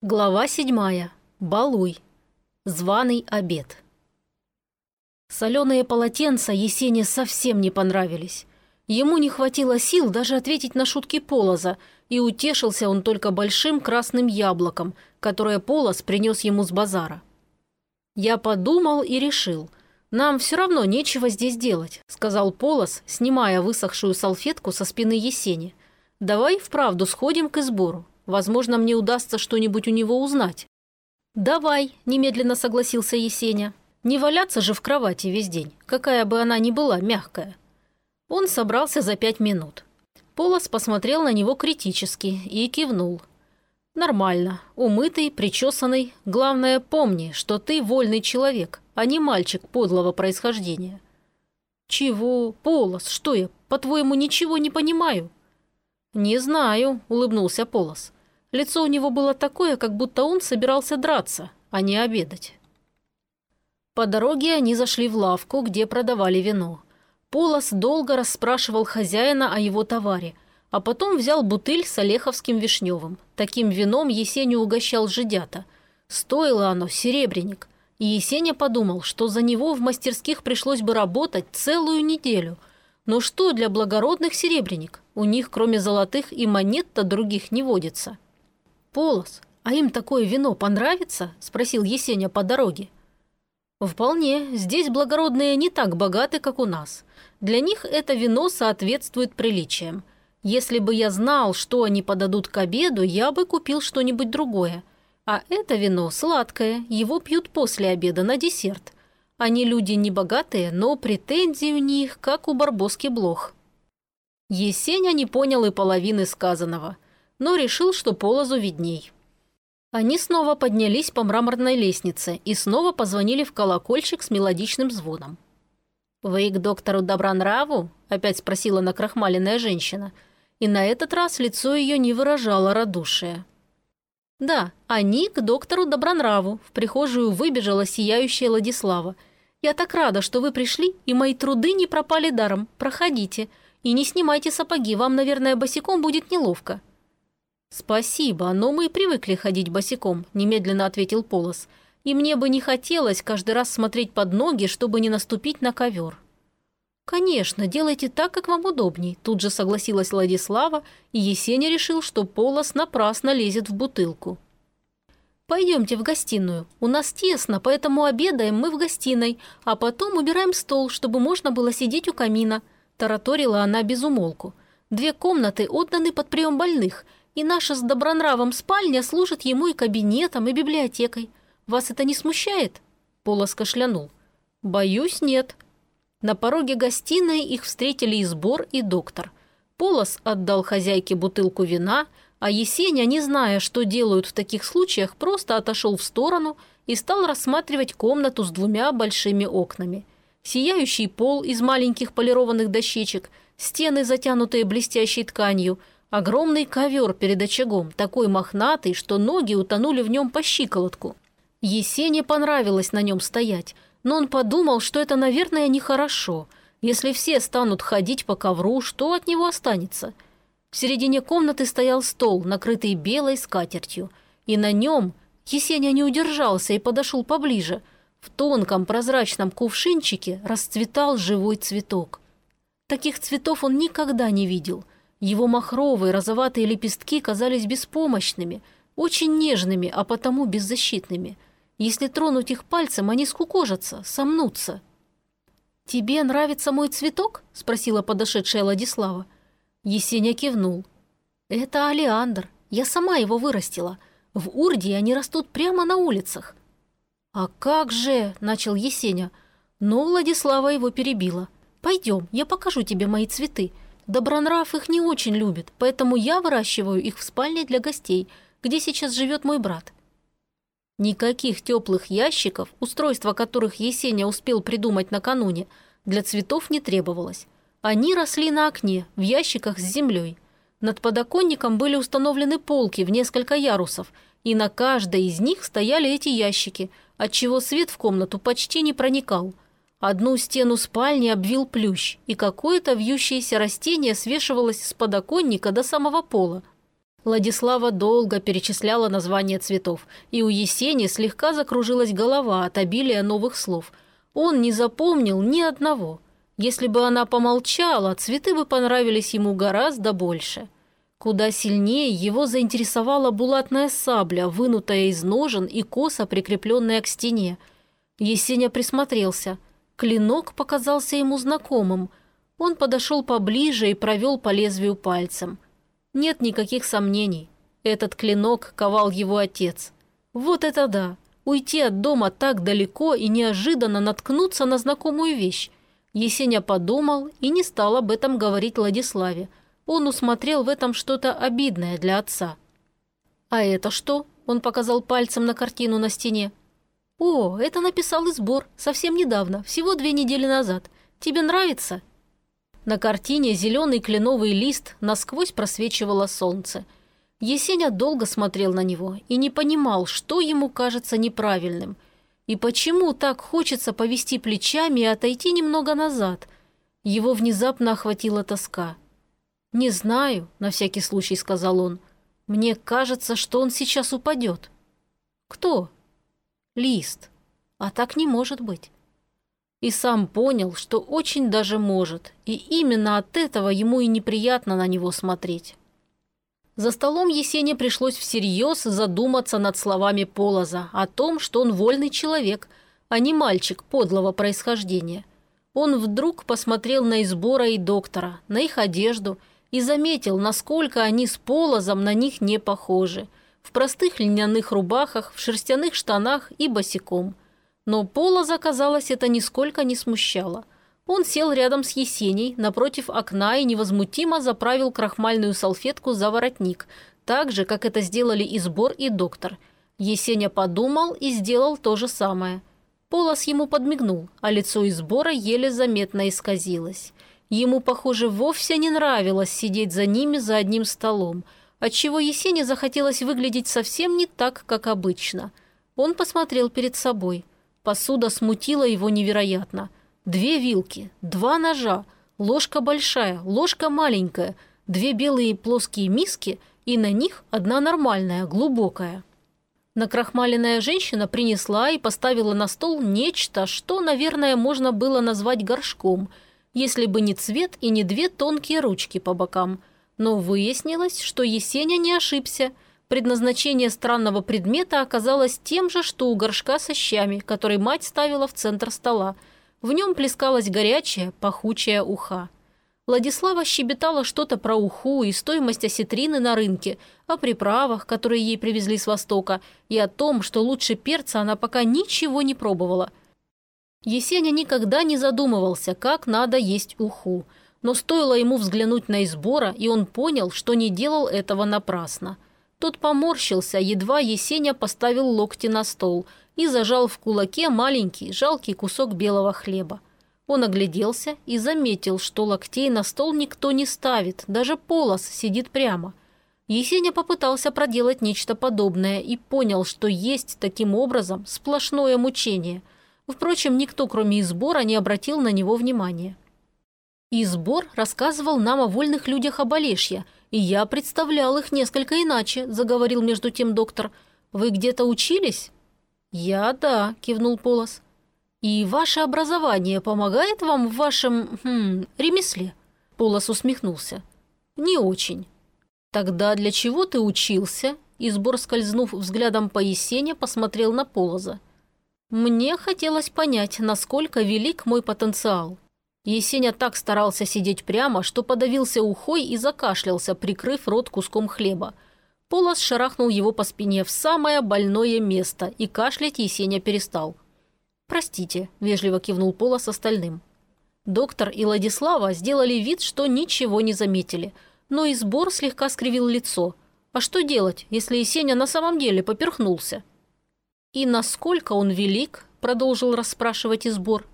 Глава седьмая. Балуй. Званый обед. Соленые полотенца Есене совсем не понравились. Ему не хватило сил даже ответить на шутки Полоза, и утешился он только большим красным яблоком, которое Полоз принес ему с базара. «Я подумал и решил. Нам все равно нечего здесь делать», сказал Полоз, снимая высохшую салфетку со спины Есени. «Давай вправду сходим к избору. Возможно, мне удастся что-нибудь у него узнать». «Давай», – немедленно согласился Есеня. «Не валяться же в кровати весь день, какая бы она ни была мягкая». Он собрался за пять минут. Полос посмотрел на него критически и кивнул. «Нормально. Умытый, причесанный. Главное, помни, что ты вольный человек, а не мальчик подлого происхождения». «Чего? Полос, что я, по-твоему, ничего не понимаю?» «Не знаю», – улыбнулся Полос. Лицо у него было такое, как будто он собирался драться, а не обедать. По дороге они зашли в лавку, где продавали вино. Полос долго расспрашивал хозяина о его товаре, а потом взял бутыль с Олеховским вишневым. Таким вином Есеню угощал жидята. Стоило оно серебряник. И Есеня подумал, что за него в мастерских пришлось бы работать целую неделю. Но что для благородных серебряник? У них, кроме золотых и монет-то других не водится. «Полос, а им такое вино понравится?» – спросил Есеня по дороге. «Вполне. Здесь благородные не так богаты, как у нас. Для них это вино соответствует приличиям. Если бы я знал, что они подадут к обеду, я бы купил что-нибудь другое. А это вино сладкое, его пьют после обеда на десерт. Они люди не богатые, но претензии у них, как у Барбоски Блох». Есеня не понял и половины сказанного – но решил, что полозу видней. Они снова поднялись по мраморной лестнице и снова позвонили в колокольчик с мелодичным звоном. «Вы к доктору Добронраву?» – опять спросила накрахмаленная женщина. И на этот раз лицо ее не выражало радушия. «Да, они к доктору Добронраву», – в прихожую выбежала сияющая Ладислава. «Я так рада, что вы пришли, и мои труды не пропали даром. Проходите. И не снимайте сапоги, вам, наверное, босиком будет неловко». «Спасибо, но мы привыкли ходить босиком», – немедленно ответил Полос. «И мне бы не хотелось каждый раз смотреть под ноги, чтобы не наступить на ковер». «Конечно, делайте так, как вам удобней», – тут же согласилась Владислава, и Есеня решил, что Полос напрасно лезет в бутылку. «Пойдемте в гостиную. У нас тесно, поэтому обедаем мы в гостиной, а потом убираем стол, чтобы можно было сидеть у камина», – тараторила она без умолку. «Две комнаты отданы под прием больных – и наша с добронравом спальня служит ему и кабинетом, и библиотекой. Вас это не смущает?» Полос кашлянул. «Боюсь, нет». На пороге гостиной их встретили и сбор, и доктор. Полос отдал хозяйке бутылку вина, а Есеня, не зная, что делают в таких случаях, просто отошел в сторону и стал рассматривать комнату с двумя большими окнами. Сияющий пол из маленьких полированных дощечек, стены, затянутые блестящей тканью – Огромный ковер перед очагом, такой мохнатый, что ноги утонули в нем по щиколотку. Есене понравилось на нем стоять, но он подумал, что это, наверное, нехорошо. Если все станут ходить по ковру, что от него останется? В середине комнаты стоял стол, накрытый белой скатертью, и на нем Есеня не удержался и подошел поближе. В тонком прозрачном кувшинчике расцветал живой цветок. Таких цветов он никогда не видел – его махровые розоватые лепестки казались беспомощными, очень нежными, а потому беззащитными. Если тронуть их пальцем, они скукожатся, сомнутся. «Тебе нравится мой цветок?» – спросила подошедшая Владислава. Есеня кивнул. «Это алиандр. Я сама его вырастила. В Урде они растут прямо на улицах». «А как же?» – начал Есеня. Но Владислава его перебила. «Пойдем, я покажу тебе мои цветы. Добронрав их не очень любит, поэтому я выращиваю их в спальне для гостей, где сейчас живет мой брат. Никаких теплых ящиков, устройство которых Есеня успел придумать накануне, для цветов не требовалось. Они росли на окне, в ящиках с землей. Над подоконником были установлены полки в несколько ярусов, и на каждой из них стояли эти ящики, отчего свет в комнату почти не проникал – Одну стену спальни обвил плющ, и какое-то вьющееся растение свешивалось с подоконника до самого пола. Владислава долго перечисляла названия цветов, и у Есени слегка закружилась голова от обилия новых слов. Он не запомнил ни одного. Если бы она помолчала, цветы бы понравились ему гораздо больше. Куда сильнее его заинтересовала булатная сабля, вынутая из ножен и косо прикрепленная к стене. Есеня присмотрелся. Клинок показался ему знакомым. Он подошел поближе и провел по лезвию пальцем – нет никаких сомнений. Этот клинок ковал его отец. Вот это да! Уйти от дома так далеко и неожиданно наткнуться на знакомую вещь. Есеня подумал и не стал об этом говорить Владиславе. Он усмотрел в этом что-то обидное для отца. «А это что?» – он показал пальцем на картину на стене. «О, это написал и сбор, совсем недавно, всего две недели назад. Тебе нравится?» На картине зеленый кленовый лист насквозь просвечивало солнце. Есеня долго смотрел на него и не понимал, что ему кажется неправильным. И почему так хочется повести плечами и отойти немного назад. Его внезапно охватила тоска. «Не знаю», – на всякий случай сказал он. «Мне кажется, что он сейчас упадет». «Кто?» «Лист. А так не может быть. И сам понял, что очень даже может, и именно от этого ему и неприятно на него смотреть. За столом Есене пришлось всерьез задуматься над словами Полоза о том, что он вольный человек, а не мальчик подлого происхождения. Он вдруг посмотрел на Избора и доктора, на их одежду и заметил, насколько они с Полозом на них не похожи. В простых льняных рубахах, в шерстяных штанах и босиком – но Пола заказалось это нисколько не смущало. Он сел рядом с Есеней, напротив окна и невозмутимо заправил крахмальную салфетку за воротник, так же, как это сделали и Сбор, и доктор. Есеня подумал и сделал то же самое. Полос ему подмигнул, а лицо Избора еле заметно исказилось. Ему, похоже, вовсе не нравилось сидеть за ними за одним столом, отчего Есене захотелось выглядеть совсем не так, как обычно. Он посмотрел перед собой – Посуда смутила его невероятно. Две вилки, два ножа, ложка большая, ложка маленькая, две белые плоские миски и на них одна нормальная, глубокая. Накрахмаленная женщина принесла и поставила на стол нечто, что, наверное, можно было назвать горшком, если бы не цвет и не две тонкие ручки по бокам. Но выяснилось, что Есеня не ошибся – Предназначение странного предмета оказалось тем же, что у горшка со щами, который мать ставила в центр стола. В нем плескалась горячая, пахучая уха. Владислава щебетала что-то про уху и стоимость осетрины на рынке, о приправах, которые ей привезли с Востока, и о том, что лучше перца она пока ничего не пробовала. Есеня никогда не задумывался, как надо есть уху, но стоило ему взглянуть на избора, и он понял, что не делал этого напрасно – тот поморщился, едва Есеня поставил локти на стол и зажал в кулаке маленький, жалкий кусок белого хлеба. Он огляделся и заметил, что локтей на стол никто не ставит, даже полос сидит прямо. Есеня попытался проделать нечто подобное и понял, что есть таким образом сплошное мучение. Впрочем, никто, кроме Избора, не обратил на него внимания. Избор рассказывал нам о вольных людях Оболешья – и я представлял их несколько иначе», – заговорил между тем доктор. «Вы где-то учились?» «Я – да», – кивнул Полос. «И ваше образование помогает вам в вашем... Хм, ремесле?» Полос усмехнулся. «Не очень». «Тогда для чего ты учился?» И сбор, скользнув взглядом по Есене, посмотрел на Полоза. «Мне хотелось понять, насколько велик мой потенциал. Есеня так старался сидеть прямо, что подавился ухой и закашлялся, прикрыв рот куском хлеба. Полос шарахнул его по спине в самое больное место, и кашлять Есеня перестал. «Простите», – вежливо кивнул Полос остальным. Доктор и Владислава сделали вид, что ничего не заметили, но и сбор слегка скривил лицо. А что делать, если Есеня на самом деле поперхнулся? «И насколько он велик?» – продолжил расспрашивать и сбор.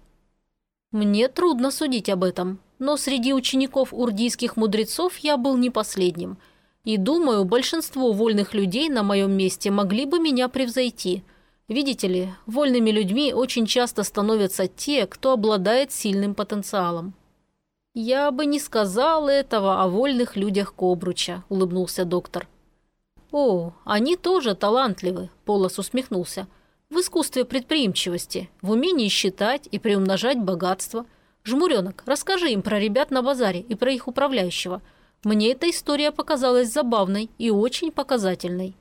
Мне трудно судить об этом, но среди учеников урдийских мудрецов я был не последним. И думаю, большинство вольных людей на моем месте могли бы меня превзойти. Видите ли, вольными людьми очень часто становятся те, кто обладает сильным потенциалом. «Я бы не сказал этого о вольных людях Кобруча», – улыбнулся доктор. «О, они тоже талантливы», – Полос усмехнулся. «В искусстве предприимчивости, в умении считать и приумножать богатство. Жмуренок, расскажи им про ребят на базаре и про их управляющего. Мне эта история показалась забавной и очень показательной».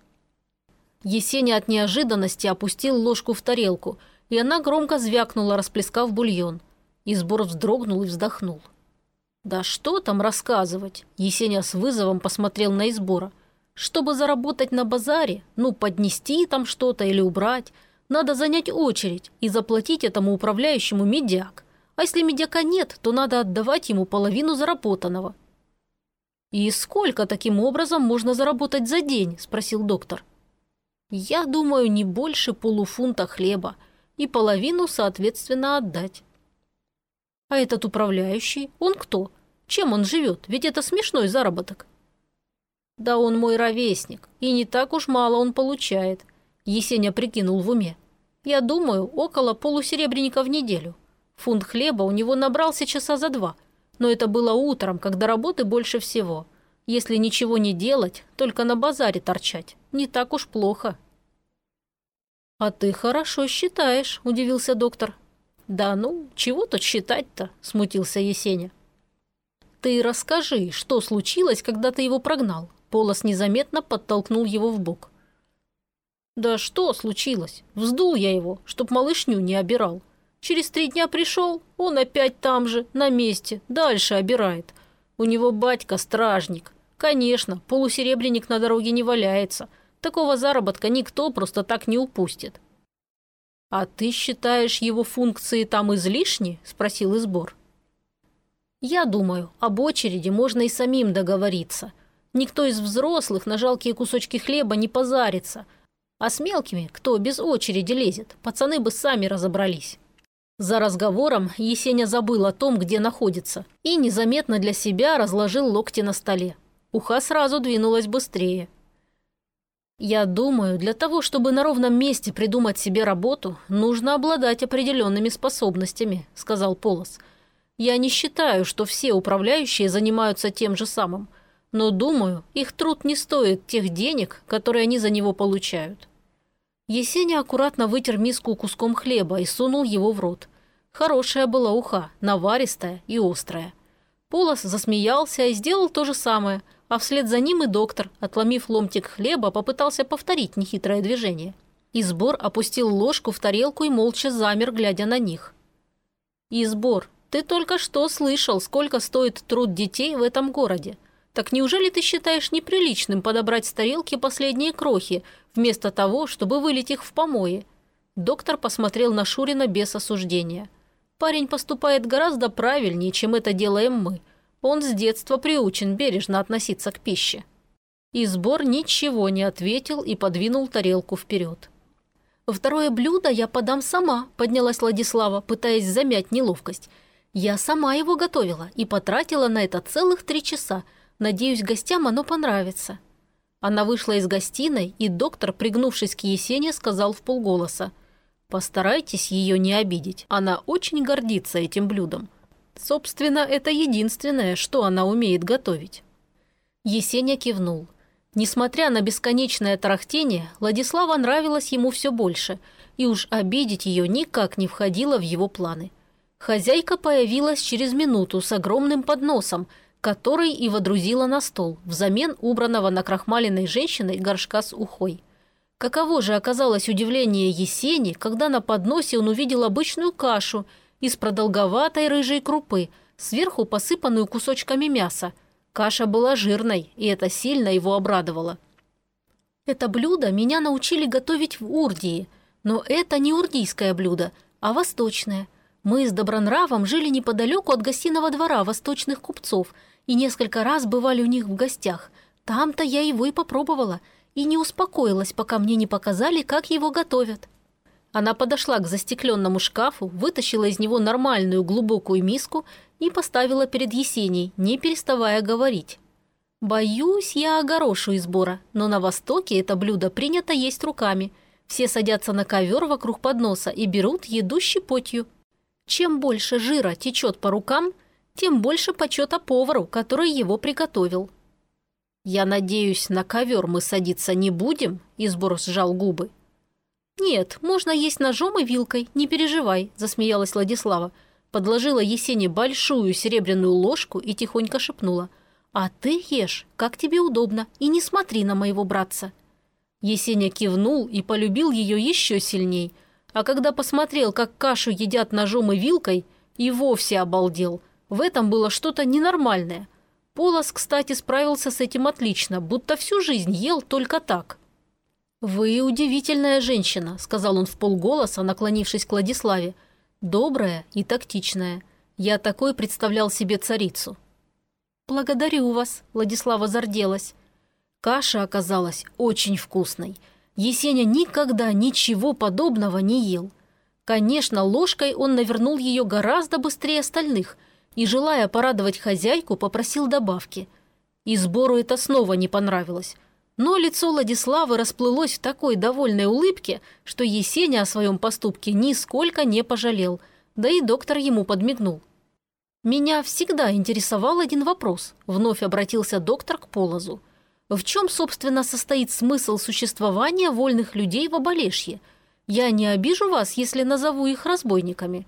Есеня от неожиданности опустил ложку в тарелку, и она громко звякнула, расплескав бульон. Избор вздрогнул и вздохнул. «Да что там рассказывать?» Есеня с вызовом посмотрел на Избора – чтобы заработать на базаре, ну, поднести там что-то или убрать, надо занять очередь и заплатить этому управляющему медяк. А если медяка нет, то надо отдавать ему половину заработанного. «И сколько таким образом можно заработать за день?» – спросил доктор. «Я думаю, не больше полуфунта хлеба и половину, соответственно, отдать». «А этот управляющий, он кто? Чем он живет? Ведь это смешной заработок». Да он мой ровесник, и не так уж мало он получает. Есеня прикинул в уме. Я думаю, около полусеребряника в неделю. Фунт хлеба у него набрался часа за два. Но это было утром, когда работы больше всего. Если ничего не делать, только на базаре торчать, не так уж плохо. «А ты хорошо считаешь», – удивился доктор. «Да ну, чего тут считать-то?» – смутился Есеня. «Ты расскажи, что случилось, когда ты его прогнал? Полос незаметно подтолкнул его в бок. «Да что случилось? Вздул я его, чтоб малышню не обирал. Через три дня пришел, он опять там же, на месте, дальше обирает. У него батька стражник. Конечно, полусеребряник на дороге не валяется. Такого заработка никто просто так не упустит». «А ты считаешь его функции там излишни?» – спросил Избор. «Я думаю, об очереди можно и самим договориться». Никто из взрослых на жалкие кусочки хлеба не позарится. А с мелкими, кто без очереди лезет, пацаны бы сами разобрались. За разговором Есеня забыл о том, где находится, и незаметно для себя разложил локти на столе. Уха сразу двинулась быстрее. «Я думаю, для того, чтобы на ровном месте придумать себе работу, нужно обладать определенными способностями», – сказал Полос. «Я не считаю, что все управляющие занимаются тем же самым – но, думаю, их труд не стоит тех денег, которые они за него получают. Есеня аккуратно вытер миску куском хлеба и сунул его в рот. Хорошая была уха, наваристая и острая. Полос засмеялся и сделал то же самое, а вслед за ним и доктор, отломив ломтик хлеба, попытался повторить нехитрое движение. Избор опустил ложку в тарелку и молча замер, глядя на них. «Избор, ты только что слышал, сколько стоит труд детей в этом городе. Так неужели ты считаешь неприличным подобрать с тарелки последние крохи, вместо того, чтобы вылить их в помои?» Доктор посмотрел на Шурина без осуждения. «Парень поступает гораздо правильнее, чем это делаем мы. Он с детства приучен бережно относиться к пище». И сбор ничего не ответил и подвинул тарелку вперед. «Второе блюдо я подам сама», – поднялась Владислава, пытаясь замять неловкость. «Я сама его готовила и потратила на это целых три часа – Надеюсь, гостям оно понравится». Она вышла из гостиной, и доктор, пригнувшись к Есене, сказал в полголоса. «Постарайтесь ее не обидеть. Она очень гордится этим блюдом. Собственно, это единственное, что она умеет готовить». Есеня кивнул. Несмотря на бесконечное тарахтение, Владислава нравилась ему все больше, и уж обидеть ее никак не входило в его планы. Хозяйка появилась через минуту с огромным подносом – который и водрузила на стол, взамен убранного на крахмаленной женщиной горшка с ухой. Каково же оказалось удивление Есени, когда на подносе он увидел обычную кашу из продолговатой рыжей крупы, сверху посыпанную кусочками мяса. Каша была жирной, и это сильно его обрадовало. Это блюдо меня научили готовить в Урдии, но это не урдийское блюдо, а восточное. Мы с Добронравом жили неподалеку от гостиного двора восточных купцов – и несколько раз бывали у них в гостях. Там-то я его и попробовала, и не успокоилась, пока мне не показали, как его готовят. Она подошла к застекленному шкафу, вытащила из него нормальную глубокую миску и поставила перед Есенией, не переставая говорить. «Боюсь, я огорошу из сбора, но на Востоке это блюдо принято есть руками. Все садятся на ковер вокруг подноса и берут еду щепотью. Чем больше жира течет по рукам, тем больше почета повару, который его приготовил. «Я надеюсь, на ковер мы садиться не будем?» – Избор сжал губы. «Нет, можно есть ножом и вилкой, не переживай», – засмеялась Владислава. Подложила Есене большую серебряную ложку и тихонько шепнула. «А ты ешь, как тебе удобно, и не смотри на моего братца». Есеня кивнул и полюбил ее еще сильней. А когда посмотрел, как кашу едят ножом и вилкой, и вовсе обалдел. В этом было что-то ненормальное. Полос, кстати, справился с этим отлично, будто всю жизнь ел только так. «Вы удивительная женщина», – сказал он в полголоса, наклонившись к Владиславе. «Добрая и тактичная. Я такой представлял себе царицу». «Благодарю вас», – Владислава зарделась. Каша оказалась очень вкусной. Есеня никогда ничего подобного не ел. Конечно, ложкой он навернул ее гораздо быстрее остальных – и, желая порадовать хозяйку, попросил добавки. И сбору это снова не понравилось. Но лицо Владиславы расплылось в такой довольной улыбке, что Есеня о своем поступке нисколько не пожалел, да и доктор ему подмигнул. «Меня всегда интересовал один вопрос», – вновь обратился доктор к Полозу. «В чем, собственно, состоит смысл существования вольных людей в Оболешье? Я не обижу вас, если назову их разбойниками».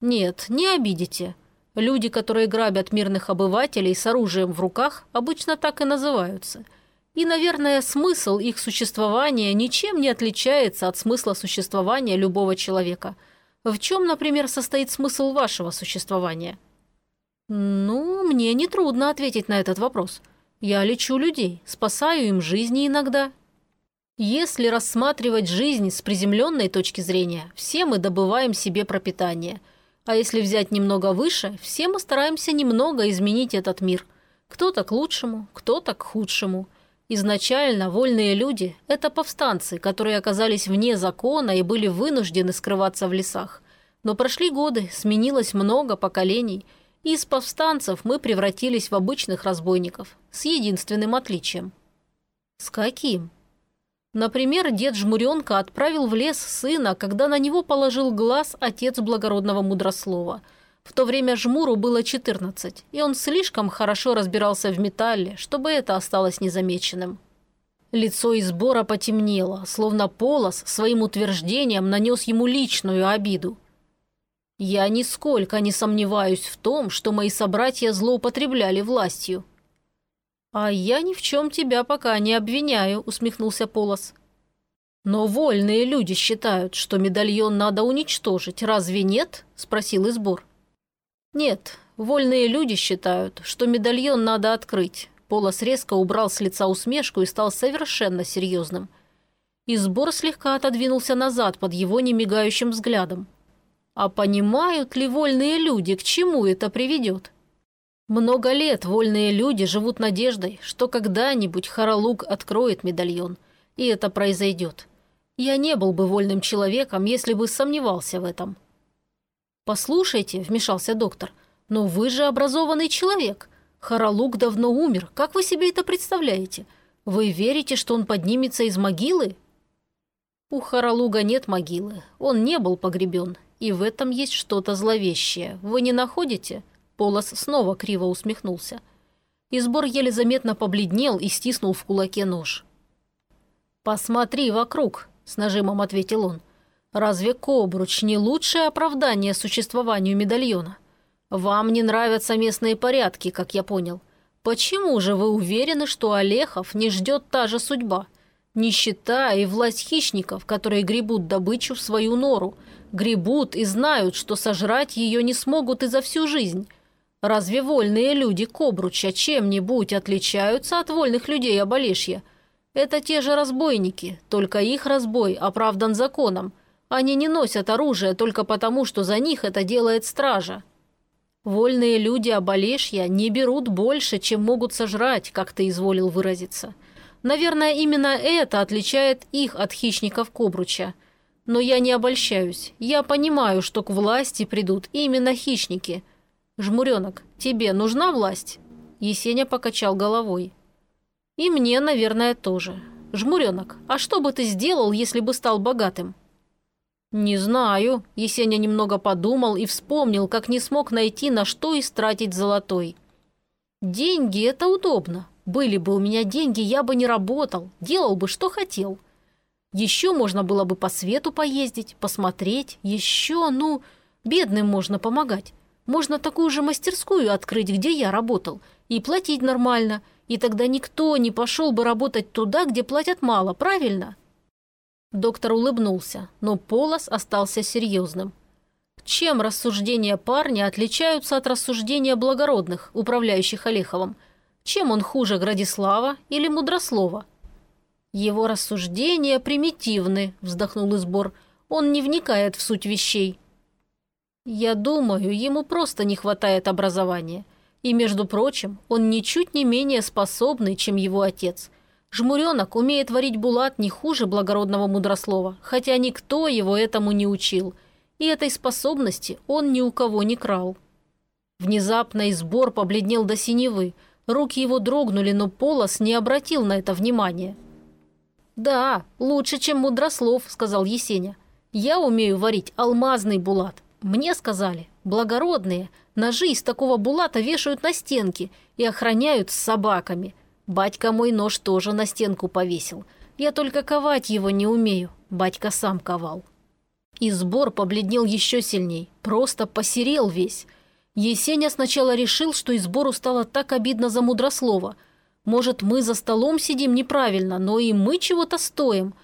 «Нет, не обидите», Люди, которые грабят мирных обывателей с оружием в руках, обычно так и называются. И, наверное, смысл их существования ничем не отличается от смысла существования любого человека. В чем, например, состоит смысл вашего существования? Ну, мне нетрудно ответить на этот вопрос. Я лечу людей, спасаю им жизни иногда. Если рассматривать жизнь с приземленной точки зрения, все мы добываем себе пропитание – а если взять немного выше, все мы стараемся немного изменить этот мир. Кто-то к лучшему, кто-то к худшему. Изначально вольные люди – это повстанцы, которые оказались вне закона и были вынуждены скрываться в лесах. Но прошли годы, сменилось много поколений, и из повстанцев мы превратились в обычных разбойников, с единственным отличием. С каким? Например, дед Жмуренка отправил в лес сына, когда на него положил глаз отец благородного мудрослова. В то время Жмуру было 14, и он слишком хорошо разбирался в металле, чтобы это осталось незамеченным. Лицо Избора потемнело, словно Полос своим утверждением нанес ему личную обиду. «Я нисколько не сомневаюсь в том, что мои собратья злоупотребляли властью», «А я ни в чем тебя пока не обвиняю», – усмехнулся Полос. «Но вольные люди считают, что медальон надо уничтожить, разве нет?» – спросил Избор. «Нет, вольные люди считают, что медальон надо открыть». Полос резко убрал с лица усмешку и стал совершенно серьезным. Избор слегка отодвинулся назад под его немигающим взглядом. «А понимают ли вольные люди, к чему это приведет?» Много лет вольные люди живут надеждой, что когда-нибудь Харалук откроет медальон, и это произойдет. Я не был бы вольным человеком, если бы сомневался в этом. «Послушайте», – вмешался доктор, – «но вы же образованный человек. Харалук давно умер. Как вы себе это представляете? Вы верите, что он поднимется из могилы?» У Харалуга нет могилы. Он не был погребен. И в этом есть что-то зловещее. Вы не находите?» Полос снова криво усмехнулся. Избор еле заметно побледнел и стиснул в кулаке нож. «Посмотри вокруг», – с нажимом ответил он. «Разве Кобруч не лучшее оправдание существованию медальона? Вам не нравятся местные порядки, как я понял. Почему же вы уверены, что Олехов не ждет та же судьба? Нищета и власть хищников, которые гребут добычу в свою нору, гребут и знают, что сожрать ее не смогут и за всю жизнь». Разве вольные люди Кобруча чем-нибудь отличаются от вольных людей Оболешья? Это те же разбойники, только их разбой оправдан законом. Они не носят оружие только потому, что за них это делает стража. Вольные люди Оболешья не берут больше, чем могут сожрать, как ты изволил выразиться. Наверное, именно это отличает их от хищников Кобруча. Но я не обольщаюсь. Я понимаю, что к власти придут именно хищники – «Жмуренок, тебе нужна власть?» Есеня покачал головой. «И мне, наверное, тоже. Жмуренок, а что бы ты сделал, если бы стал богатым?» «Не знаю», – Есеня немного подумал и вспомнил, как не смог найти, на что истратить золотой. «Деньги – это удобно. Были бы у меня деньги, я бы не работал, делал бы, что хотел. Еще можно было бы по свету поездить, посмотреть. Еще, ну, бедным можно помогать. Можно такую же мастерскую открыть, где я работал, и платить нормально. И тогда никто не пошел бы работать туда, где платят мало, правильно?» Доктор улыбнулся, но Полос остался серьезным. Чем рассуждения парня отличаются от рассуждения благородных, управляющих Олеховым? Чем он хуже Градислава или Мудрослова? «Его рассуждения примитивны», – вздохнул Избор. «Он не вникает в суть вещей». «Я думаю, ему просто не хватает образования. И, между прочим, он ничуть не менее способный, чем его отец. Жмуренок умеет варить булат не хуже благородного мудрослова, хотя никто его этому не учил. И этой способности он ни у кого не крал». Внезапно Избор побледнел до синевы. Руки его дрогнули, но Полос не обратил на это внимания. «Да, лучше, чем Мудрослов», — сказал Есеня. «Я умею варить алмазный булат. Мне сказали, благородные, ножи из такого булата вешают на стенки и охраняют с собаками. Батька мой нож тоже на стенку повесил. Я только ковать его не умею. Батька сам ковал». И сбор побледнел еще сильней, просто посерел весь. Есеня сначала решил, что избору стало так обидно за мудрослова — может, мы за столом сидим неправильно, но и мы чего-то стоим.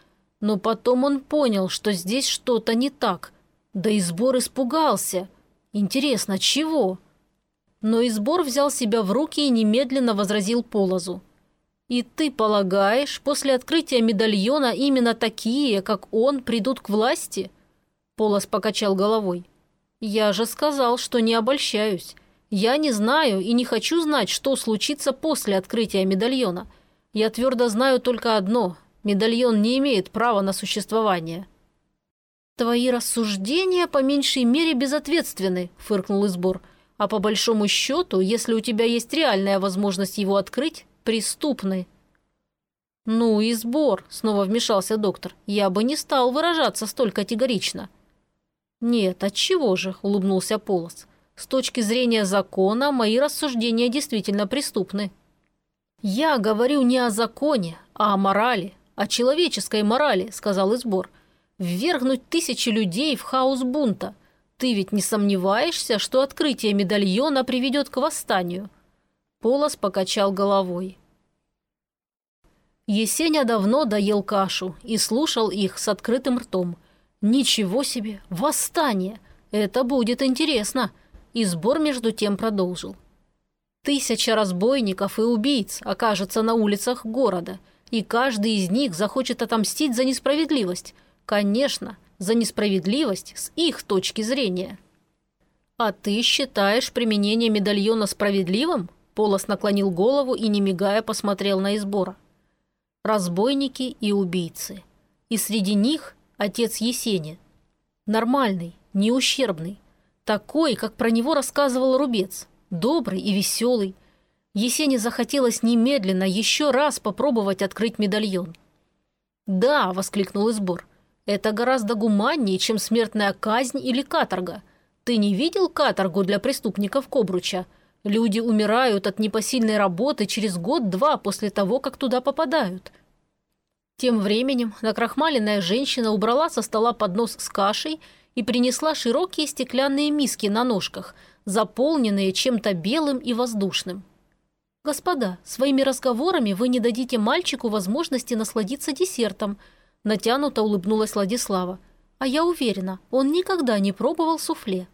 Но потом он понял, что здесь что-то не так. Да и сбор испугался. Интересно, чего? Но и сбор взял себя в руки и немедленно возразил Полозу. «И ты полагаешь, после открытия медальона именно такие, как он, придут к власти?» Полос покачал головой. «Я же сказал, что не обольщаюсь. Я не знаю и не хочу знать, что случится после открытия медальона. Я твердо знаю только одно – медальон не имеет права на существование». «Твои рассуждения по меньшей мере безответственны», – фыркнул Избор. «А по большому счету, если у тебя есть реальная возможность его открыть, преступны». «Ну, Избор», – снова вмешался доктор, – «я бы не стал выражаться столь категорично». «Нет, отчего же?» – улыбнулся Полос. С точки зрения закона мои рассуждения действительно преступны. «Я говорю не о законе, а о морали, о человеческой морали», – сказал Избор. «Ввергнуть тысячи людей в хаос бунта. Ты ведь не сомневаешься, что открытие медальона приведет к восстанию?» Полос покачал головой. Есеня давно доел кашу и слушал их с открытым ртом. «Ничего себе! Восстание! Это будет интересно!» И сбор между тем продолжил. Тысяча разбойников и убийц окажется на улицах города, и каждый из них захочет отомстить за несправедливость. Конечно, за несправедливость с их точки зрения. «А ты считаешь применение медальона справедливым?» Полос наклонил голову и, не мигая, посмотрел на избора. «Разбойники и убийцы. И среди них отец Есени. Нормальный, неущербный, такой, как про него рассказывал Рубец. Добрый и веселый. Есене захотелось немедленно еще раз попробовать открыть медальон. «Да», — воскликнул Избор, — «это гораздо гуманнее, чем смертная казнь или каторга. Ты не видел каторгу для преступников Кобруча? Люди умирают от непосильной работы через год-два после того, как туда попадают». Тем временем накрахмаленная женщина убрала со стола поднос с кашей и принесла широкие стеклянные миски на ножках, заполненные чем-то белым и воздушным. «Господа, своими разговорами вы не дадите мальчику возможности насладиться десертом», натянуто улыбнулась Владислава. «А я уверена, он никогда не пробовал суфле».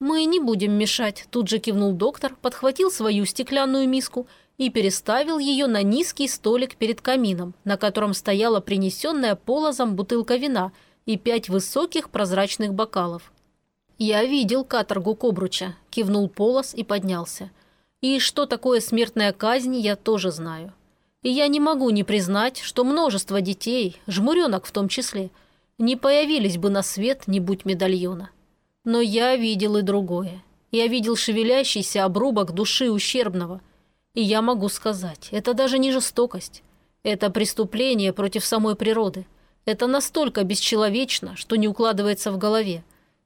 «Мы не будем мешать», – тут же кивнул доктор, подхватил свою стеклянную миску и переставил ее на низкий столик перед камином, на котором стояла принесенная полозом бутылка вина – и пять высоких прозрачных бокалов. «Я видел каторгу Кобруча», – кивнул Полос и поднялся. «И что такое смертная казнь, я тоже знаю. И я не могу не признать, что множество детей, жмуренок в том числе, не появились бы на свет, не будь медальона. Но я видел и другое. Я видел шевелящийся обрубок души ущербного. И я могу сказать, это даже не жестокость. Это преступление против самой природы. Это настолько бесчеловечно, что не укладывается в голове.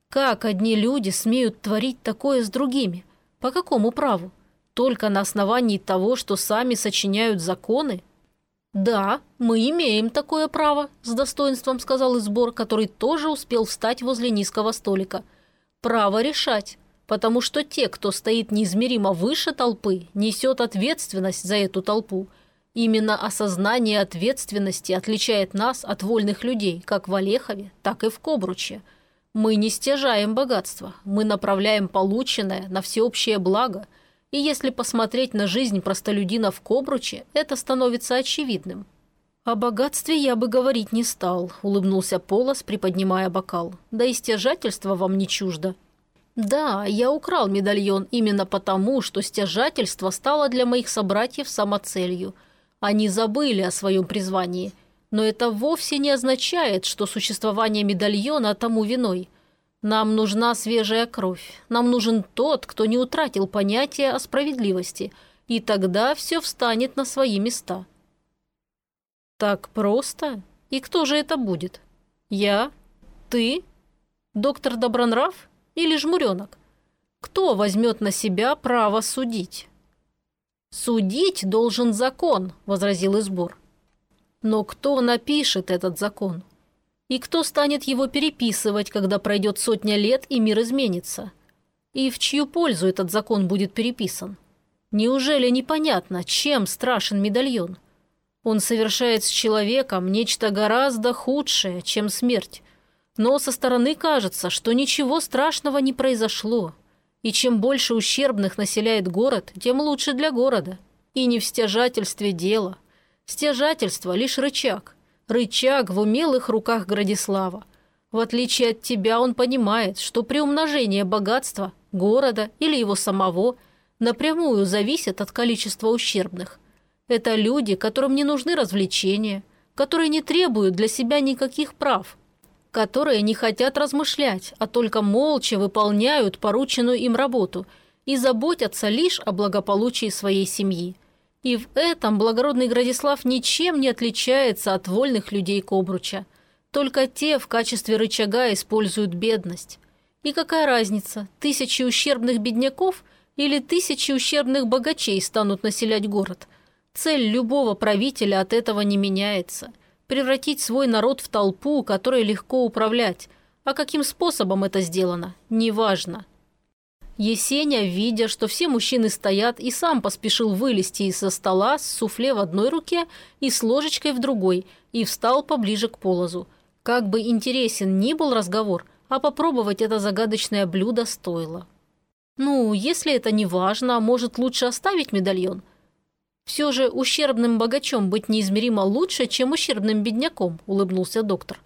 Как одни люди смеют творить такое с другими? По какому праву? Только на основании того, что сами сочиняют законы? «Да, мы имеем такое право», – с достоинством сказал Избор, который тоже успел встать возле низкого столика. «Право решать, потому что те, кто стоит неизмеримо выше толпы, несет ответственность за эту толпу. Именно осознание ответственности отличает нас от вольных людей, как в Олехове, так и в Кобруче. Мы не стяжаем богатство, мы направляем полученное на всеобщее благо – и если посмотреть на жизнь простолюдина в Кобруче, это становится очевидным. «О богатстве я бы говорить не стал», – улыбнулся Полос, приподнимая бокал. «Да и стяжательство вам не чуждо». «Да, я украл медальон именно потому, что стяжательство стало для моих собратьев самоцелью. Они забыли о своем призвании. Но это вовсе не означает, что существование медальона тому виной – нам нужна свежая кровь. Нам нужен тот, кто не утратил понятия о справедливости, и тогда все встанет на свои места. Так просто? И кто же это будет? Я? Ты? Доктор Добронрав? Или жмуренок? Кто возьмет на себя право судить? «Судить должен закон», – возразил Избор. «Но кто напишет этот закон? И кто станет его переписывать, когда пройдет сотня лет и мир изменится? И в чью пользу этот закон будет переписан? Неужели непонятно, чем страшен медальон? Он совершает с человеком нечто гораздо худшее, чем смерть. Но со стороны кажется, что ничего страшного не произошло. И чем больше ущербных населяет город, тем лучше для города. И не в стяжательстве дело. Стяжательство – лишь рычаг рычаг в умелых руках Градислава. В отличие от тебя, он понимает, что при умножении богатства, города или его самого напрямую зависит от количества ущербных. Это люди, которым не нужны развлечения, которые не требуют для себя никаких прав, которые не хотят размышлять, а только молча выполняют порученную им работу и заботятся лишь о благополучии своей семьи. И в этом благородный Градислав ничем не отличается от вольных людей Кобруча. Только те в качестве рычага используют бедность. И какая разница, тысячи ущербных бедняков или тысячи ущербных богачей станут населять город? Цель любого правителя от этого не меняется. Превратить свой народ в толпу, которой легко управлять. А каким способом это сделано, неважно. Есеня, видя, что все мужчины стоят, и сам поспешил вылезти из-за стола с суфле в одной руке и с ложечкой в другой, и встал поближе к полозу. Как бы интересен ни был разговор, а попробовать это загадочное блюдо стоило. «Ну, если это не важно, может, лучше оставить медальон?» «Все же ущербным богачом быть неизмеримо лучше, чем ущербным бедняком», – улыбнулся доктор.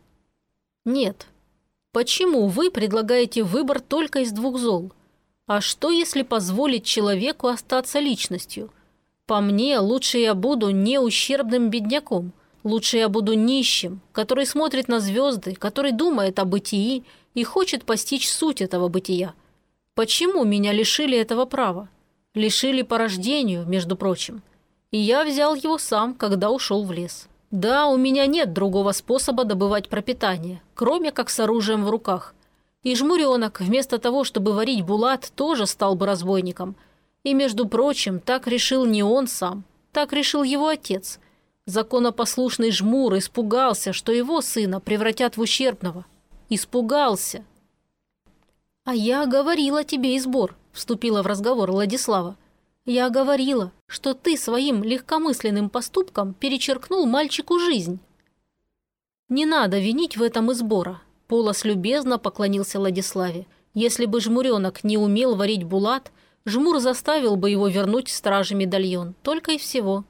«Нет. Почему вы предлагаете выбор только из двух зол?» А что, если позволить человеку остаться личностью? По мне, лучше я буду не ущербным бедняком. Лучше я буду нищим, который смотрит на звезды, который думает о бытии и хочет постичь суть этого бытия. Почему меня лишили этого права? Лишили по рождению, между прочим. И я взял его сам, когда ушел в лес. Да, у меня нет другого способа добывать пропитание, кроме как с оружием в руках – и жмуренок, вместо того, чтобы варить булат, тоже стал бы разбойником. И, между прочим, так решил не он сам, так решил его отец. Законопослушный жмур испугался, что его сына превратят в ущербного. Испугался. «А я говорила тебе, Избор», – вступила в разговор Владислава. «Я говорила, что ты своим легкомысленным поступком перечеркнул мальчику жизнь». «Не надо винить в этом Избора. Полос любезно поклонился Владиславе. Если бы жмуренок не умел варить булат, жмур заставил бы его вернуть страже медальон. Только и всего.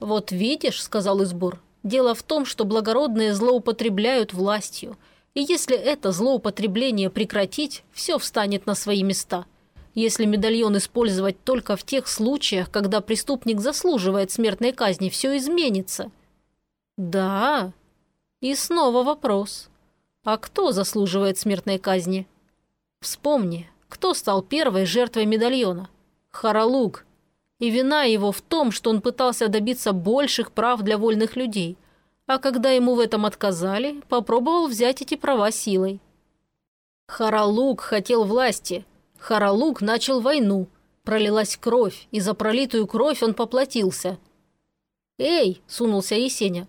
«Вот видишь», — сказал Избор, — «дело в том, что благородные злоупотребляют властью. И если это злоупотребление прекратить, все встанет на свои места. Если медальон использовать только в тех случаях, когда преступник заслуживает смертной казни, все изменится». «Да». И снова вопрос. А кто заслуживает смертной казни? Вспомни, кто стал первой жертвой медальона? Харалук. И вина его в том, что он пытался добиться больших прав для вольных людей, а когда ему в этом отказали, попробовал взять эти права силой. Харалук хотел власти. Харалук начал войну. Пролилась кровь, и за пролитую кровь он поплатился. «Эй!» – сунулся Есеня.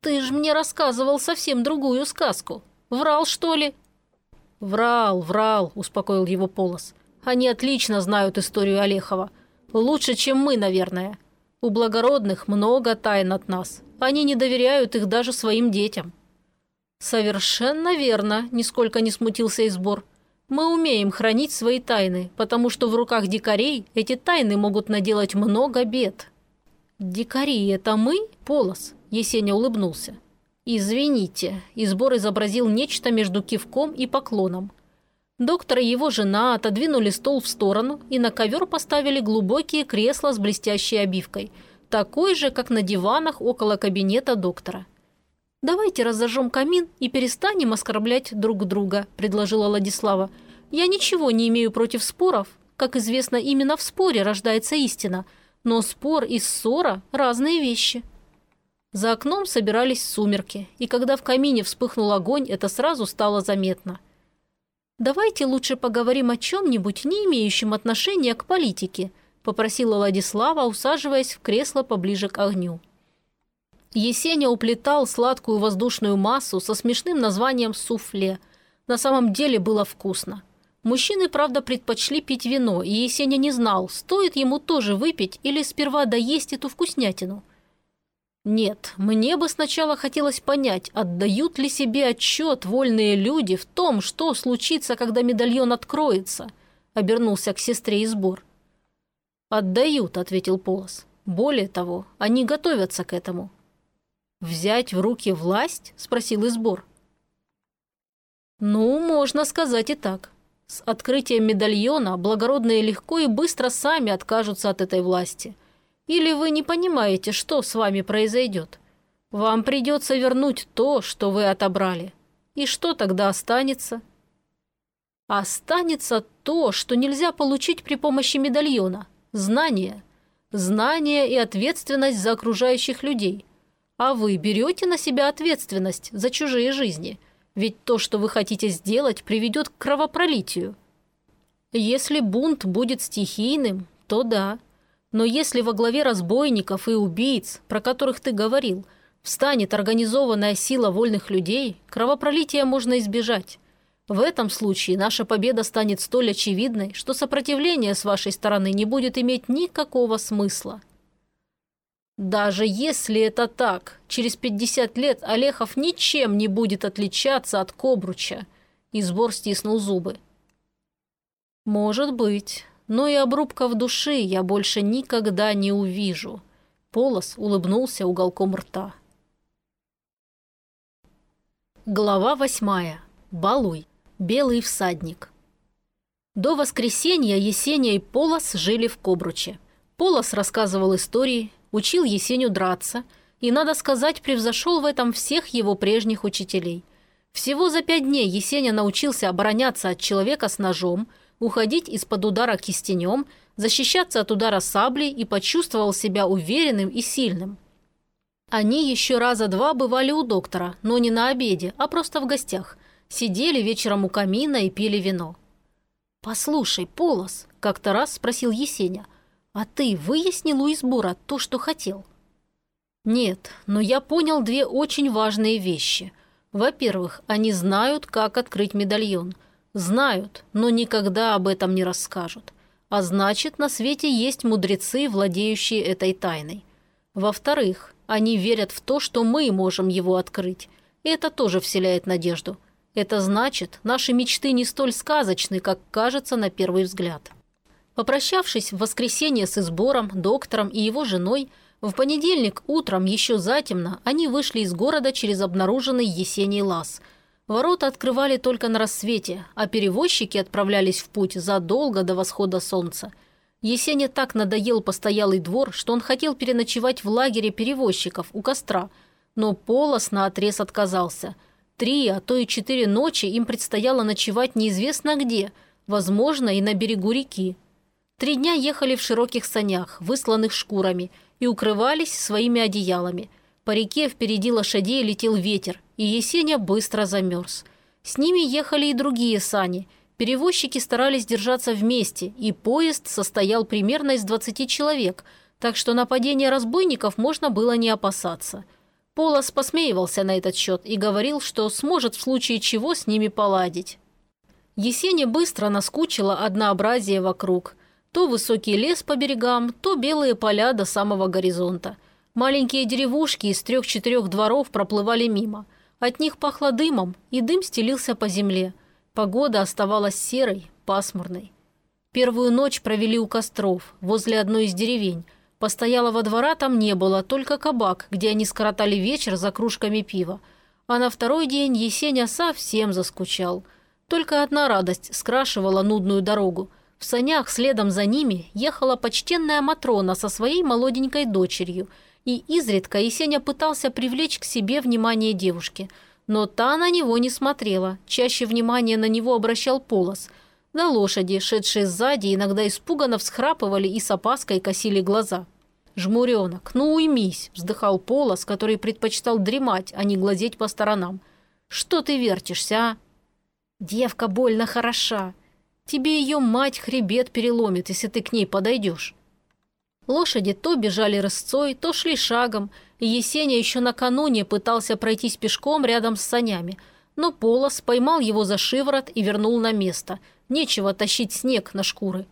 «Ты ж мне рассказывал совсем другую сказку. Врал, что ли?» «Врал, врал», – успокоил его Полос. «Они отлично знают историю Олехова. Лучше, чем мы, наверное. У благородных много тайн от нас. Они не доверяют их даже своим детям». «Совершенно верно», – нисколько не смутился Избор. «Мы умеем хранить свои тайны, потому что в руках дикарей эти тайны могут наделать много бед». «Дикари – это мы, Полос?» – Есеня улыбнулся. «Извините», – Избор изобразил нечто между кивком и поклоном. Доктор и его жена отодвинули стол в сторону и на ковер поставили глубокие кресла с блестящей обивкой, такой же, как на диванах около кабинета доктора. «Давайте разожжем камин и перестанем оскорблять друг друга», – предложила Владислава. «Я ничего не имею против споров. Как известно, именно в споре рождается истина. Но спор и ссора – разные вещи». За окном собирались сумерки, и когда в камине вспыхнул огонь, это сразу стало заметно. «Давайте лучше поговорим о чем-нибудь, не имеющем отношения к политике», попросила Владислава, усаживаясь в кресло поближе к огню. Есеня уплетал сладкую воздушную массу со смешным названием суфле. На самом деле было вкусно. Мужчины, правда, предпочли пить вино, и Есеня не знал, стоит ему тоже выпить или сперва доесть эту вкуснятину – нет, мне бы сначала хотелось понять, отдают ли себе отчет вольные люди в том, что случится, когда медальон откроется, обернулся к сестре Избор. «Отдают», — ответил Полос. «Более того, они готовятся к этому». «Взять в руки власть?» — спросил Избор. «Ну, можно сказать и так. С открытием медальона благородные легко и быстро сами откажутся от этой власти». Или вы не понимаете, что с вами произойдет? Вам придется вернуть то, что вы отобрали. И что тогда останется? Останется то, что нельзя получить при помощи медальона. Знания. Знания и ответственность за окружающих людей. А вы берете на себя ответственность за чужие жизни. Ведь то, что вы хотите сделать, приведет к кровопролитию. Если бунт будет стихийным, то да – но если во главе разбойников и убийц, про которых ты говорил, встанет организованная сила вольных людей, кровопролития можно избежать. В этом случае наша победа станет столь очевидной, что сопротивление с вашей стороны не будет иметь никакого смысла. Даже если это так, через 50 лет Олехов ничем не будет отличаться от Кобруча. Избор стиснул зубы. Может быть но и обрубка в душе я больше никогда не увижу. Полос улыбнулся уголком рта. Глава восьмая. Балуй. Белый всадник. До воскресенья Есения и Полос жили в Кобруче. Полос рассказывал истории, учил Есеню драться и, надо сказать, превзошел в этом всех его прежних учителей. Всего за пять дней Есеня научился обороняться от человека с ножом – уходить из-под удара кистенем, защищаться от удара саблей и почувствовал себя уверенным и сильным. Они еще раза два бывали у доктора, но не на обеде, а просто в гостях. Сидели вечером у камина и пили вино. «Послушай, Полос», – как-то раз спросил Есеня, «а ты выяснил у избора то, что хотел?» «Нет, но я понял две очень важные вещи. Во-первых, они знают, как открыть медальон – Знают, но никогда об этом не расскажут. А значит, на свете есть мудрецы, владеющие этой тайной. Во-вторых, они верят в то, что мы можем его открыть. Это тоже вселяет надежду. Это значит, наши мечты не столь сказочны, как кажется на первый взгляд. Попрощавшись в воскресенье с избором, доктором и его женой, в понедельник утром еще затемно они вышли из города через обнаруженный Есений лаз – Ворота открывали только на рассвете, а перевозчики отправлялись в путь задолго до восхода солнца. Есене так надоел постоялый двор, что он хотел переночевать в лагере перевозчиков у костра, но Полос наотрез отказался. Три, а то и четыре ночи им предстояло ночевать неизвестно где, возможно, и на берегу реки. Три дня ехали в широких санях, высланных шкурами, и укрывались своими одеялами. По реке впереди лошадей летел ветер, и Есеня быстро замерз. С ними ехали и другие сани. Перевозчики старались держаться вместе, и поезд состоял примерно из 20 человек, так что нападения разбойников можно было не опасаться. Полос посмеивался на этот счет и говорил, что сможет в случае чего с ними поладить. Есене быстро наскучило однообразие вокруг. То высокий лес по берегам, то белые поля до самого горизонта. Маленькие деревушки из трех-четырех дворов проплывали мимо. От них пахло дымом, и дым стелился по земле – Погода оставалась серой, пасмурной. Первую ночь провели у костров, возле одной из деревень. Постоялого двора там не было, только кабак, где они скоротали вечер за кружками пива. А на второй день Есеня совсем заскучал. Только одна радость скрашивала нудную дорогу. В санях следом за ними ехала почтенная Матрона со своей молоденькой дочерью. И изредка Есеня пытался привлечь к себе внимание девушки – но та на него не смотрела, чаще внимание на него обращал полос. На лошади, шедшие сзади, иногда испуганно всхрапывали и с опаской косили глаза. «Жмуренок, ну уймись!» – вздыхал полос, который предпочитал дремать, а не глазеть по сторонам. «Что ты вертишься, а?» «Девка больно хороша. Тебе ее мать хребет переломит, если ты к ней подойдешь». Лошади то бежали рысцой, то шли шагом, и Есеня еще накануне пытался пройтись пешком рядом с санями, но Полос поймал его за шиворот и вернул на место. Нечего тащить снег на шкуры.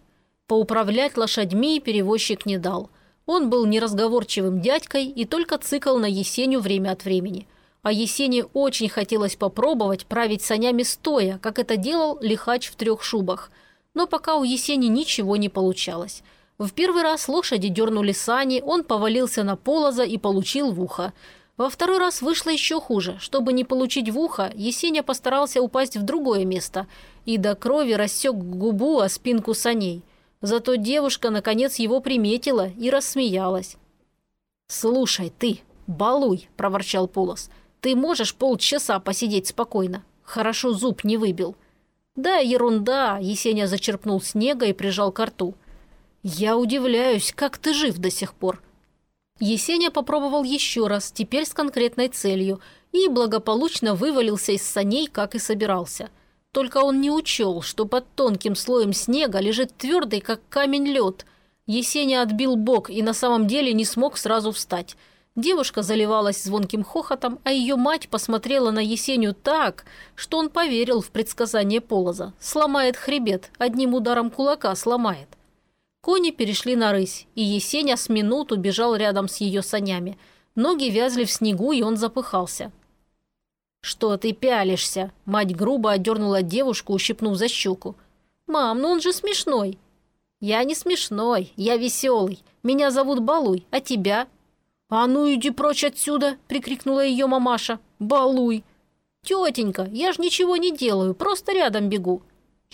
Поуправлять лошадьми перевозчик не дал. Он был неразговорчивым дядькой и только цикл на Есеню время от времени. А Есене очень хотелось попробовать править санями стоя, как это делал лихач в трех шубах. Но пока у Есени ничего не получалось – в первый раз лошади дернули сани, он повалился на полоза и получил в ухо. Во второй раз вышло еще хуже. Чтобы не получить в ухо, Есеня постарался упасть в другое место и до крови рассек губу о спинку саней. Зато девушка, наконец, его приметила и рассмеялась. «Слушай, ты, балуй!» – проворчал Полос. «Ты можешь полчаса посидеть спокойно? Хорошо зуб не выбил». «Да, ерунда!» – Есеня зачерпнул снега и прижал к рту. «Я удивляюсь, как ты жив до сих пор». Есеня попробовал еще раз, теперь с конкретной целью, и благополучно вывалился из саней, как и собирался. Только он не учел, что под тонким слоем снега лежит твердый, как камень лед. Есеня отбил бок и на самом деле не смог сразу встать. Девушка заливалась звонким хохотом, а ее мать посмотрела на Есеню так, что он поверил в предсказание Полоза. Сломает хребет, одним ударом кулака сломает. Кони перешли на рысь, и Есеня с минуту бежал рядом с ее санями. Ноги вязли в снегу, и он запыхался. «Что ты пялишься?» Мать грубо отдернула девушку, ущипнув за щеку. «Мам, ну он же смешной!» «Я не смешной, я веселый. Меня зовут Балуй, а тебя?» «А ну иди прочь отсюда!» – прикрикнула ее мамаша. «Балуй!» «Тетенька, я ж ничего не делаю, просто рядом бегу.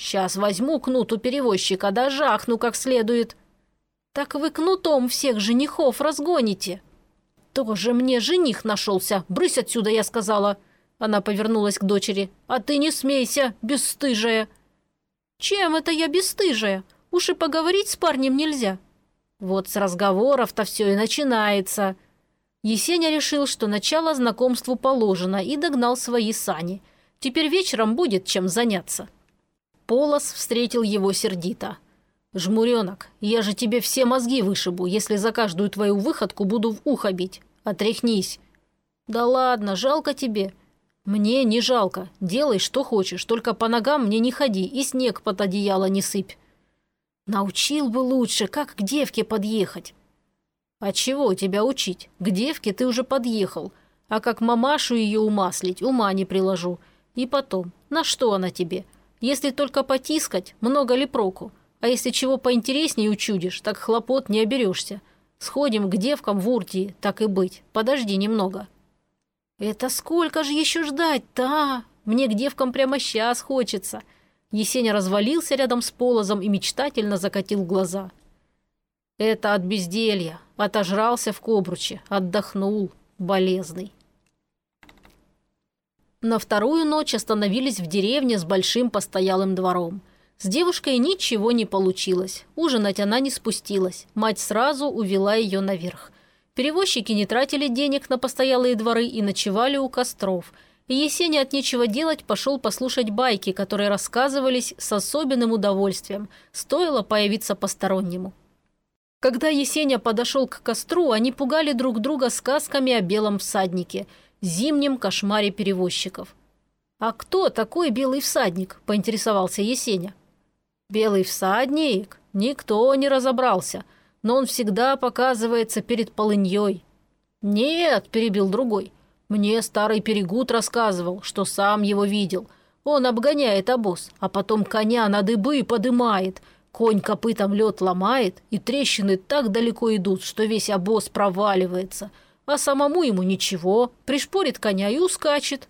Сейчас возьму кнут у перевозчика, да жахну как следует. Так вы кнутом всех женихов разгоните. Тоже мне жених нашелся. Брысь отсюда, я сказала. Она повернулась к дочери. А ты не смейся, бесстыжая. Чем это я бесстыжая? Уж и поговорить с парнем нельзя. Вот с разговоров-то все и начинается. Есеня решил, что начало знакомству положено, и догнал свои сани. Теперь вечером будет чем заняться. Полос встретил его сердито. «Жмуренок, я же тебе все мозги вышибу, если за каждую твою выходку буду в ухо бить. Отряхнись». «Да ладно, жалко тебе». «Мне не жалко. Делай, что хочешь, только по ногам мне не ходи и снег под одеяло не сыпь». «Научил бы лучше, как к девке подъехать». «А чего тебя учить? К девке ты уже подъехал. А как мамашу ее умаслить, ума не приложу. И потом, на что она тебе?» Если только потискать, много ли проку? А если чего поинтереснее учудишь, так хлопот не оберешься. Сходим к девкам в Уртии, так и быть. Подожди немного». «Это сколько же еще ждать-то, а? Мне к девкам прямо сейчас хочется». Есеня развалился рядом с полозом и мечтательно закатил глаза. «Это от безделья. Отожрался в кобруче, отдохнул, болезный». На вторую ночь остановились в деревне с большим постоялым двором. С девушкой ничего не получилось. Ужинать она не спустилась. Мать сразу увела ее наверх. Перевозчики не тратили денег на постоялые дворы и ночевали у костров. и Есеня от нечего делать пошел послушать байки, которые рассказывались с особенным удовольствием, стоило появиться постороннему. Когда Есеня подошел к костру, они пугали друг друга сказками о белом всаднике, зимнем кошмаре перевозчиков. «А кто такой белый всадник?» – поинтересовался Есеня. «Белый всадник? Никто не разобрался, но он всегда показывается перед полыньей». «Нет», – перебил другой, – «мне старый Перегуд рассказывал, что сам его видел. Он обгоняет обоз, а потом коня на дыбы подымает, Конь копытом лед ломает, и трещины так далеко идут, что весь обоз проваливается. А самому ему ничего, пришпорит коня и ускачет.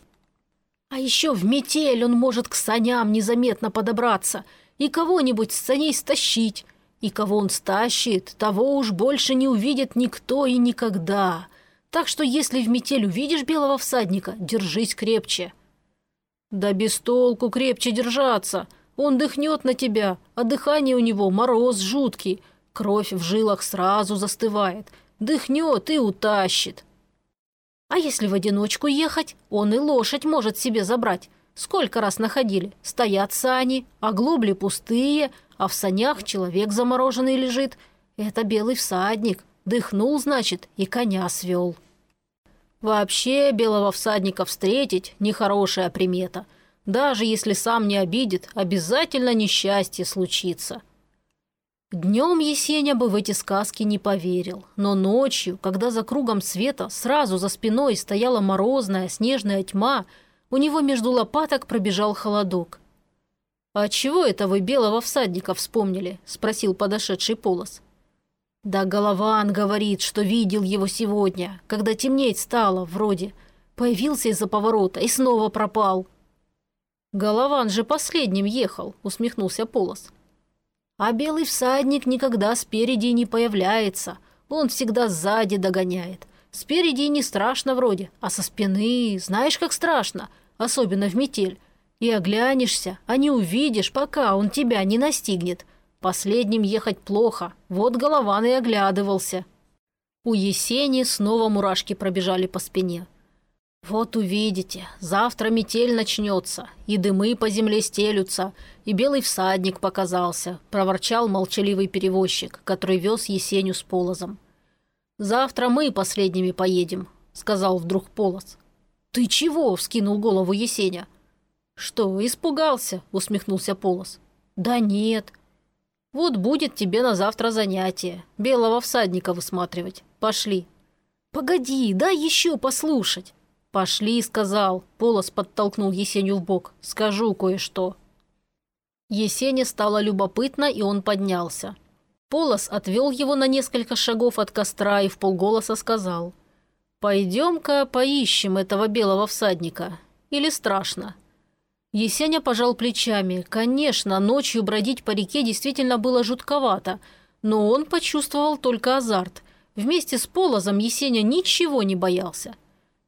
А еще в метель он может к саням незаметно подобраться и кого-нибудь с саней стащить. И кого он стащит, того уж больше не увидит никто и никогда. Так что если в метель увидишь белого всадника, держись крепче. Да без толку крепче держаться — он дыхнет на тебя, а дыхание у него мороз жуткий. Кровь в жилах сразу застывает. Дыхнет и утащит. А если в одиночку ехать, он и лошадь может себе забрать. Сколько раз находили? Стоят сани, а глубли пустые, а в санях человек замороженный лежит. Это белый всадник. Дыхнул, значит, и коня свел. Вообще белого всадника встретить – нехорошая примета – даже если сам не обидит, обязательно несчастье случится. Днем Есеня бы в эти сказки не поверил, но ночью, когда за кругом света сразу за спиной стояла морозная снежная тьма, у него между лопаток пробежал холодок. «А чего это вы белого всадника вспомнили?» – спросил подошедший Полос. «Да Голован говорит, что видел его сегодня, когда темнеть стало, вроде. Появился из-за поворота и снова пропал», «Голован же последним ехал», — усмехнулся Полос. «А белый всадник никогда спереди не появляется. Он всегда сзади догоняет. Спереди не страшно вроде, а со спины знаешь, как страшно, особенно в метель. И оглянешься, а не увидишь, пока он тебя не настигнет. Последним ехать плохо, вот Голован и оглядывался». У Есени снова мурашки пробежали по спине. «Вот увидите, завтра метель начнется, и дымы по земле стелются, и белый всадник показался», – проворчал молчаливый перевозчик, который вез Есеню с Полозом. «Завтра мы последними поедем», – сказал вдруг Полоз. «Ты чего?» – вскинул голову Есеня. «Что, испугался?» – усмехнулся Полоз. «Да нет». «Вот будет тебе на завтра занятие. Белого всадника высматривать. Пошли». «Погоди, дай еще послушать». «Пошли», — сказал. Полос подтолкнул Есеню в бок. «Скажу кое-что». Есене стало любопытно, и он поднялся. Полос отвел его на несколько шагов от костра и в полголоса сказал. «Пойдем-ка поищем этого белого всадника. Или страшно?» Есеня пожал плечами. Конечно, ночью бродить по реке действительно было жутковато, но он почувствовал только азарт. Вместе с Полозом Есеня ничего не боялся.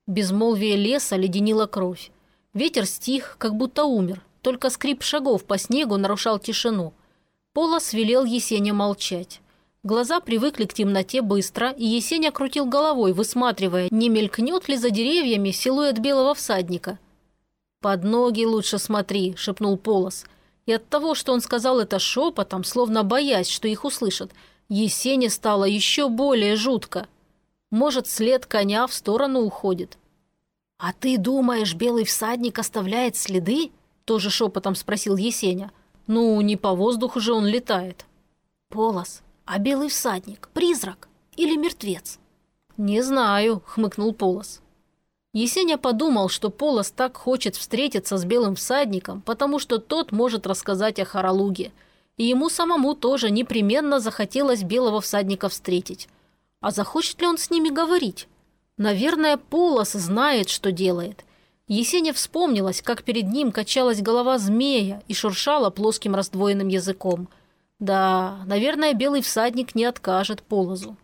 Безмолвие леса леденило кровь. Ветер стих, как будто умер. Только скрип шагов по снегу нарушал тишину. Полос велел Есеня молчать. Глаза привыкли к темноте быстро, и Есеня крутил головой, высматривая, не мелькнет ли за деревьями силуэт белого всадника. «Под ноги лучше смотри», – шепнул Полос. И от того, что он сказал это шепотом, словно боясь, что их услышат, Есене стало еще более жутко. Может, след коня в сторону уходит. «А ты думаешь, белый всадник оставляет следы?» Тоже шепотом спросил Есеня. «Ну, не по воздуху же он летает». «Полос, а белый всадник – призрак или мертвец?» «Не знаю», – хмыкнул Полос. Есеня подумал, что Полос так хочет встретиться с белым всадником, потому что тот может рассказать о Харалуге. И ему самому тоже непременно захотелось белого всадника встретить. А захочет ли он с ними говорить? Наверное, Полос знает, что делает. Есеня вспомнилась, как перед ним качалась голова змея и шуршала плоским раздвоенным языком. Да, наверное, белый всадник не откажет Полозу.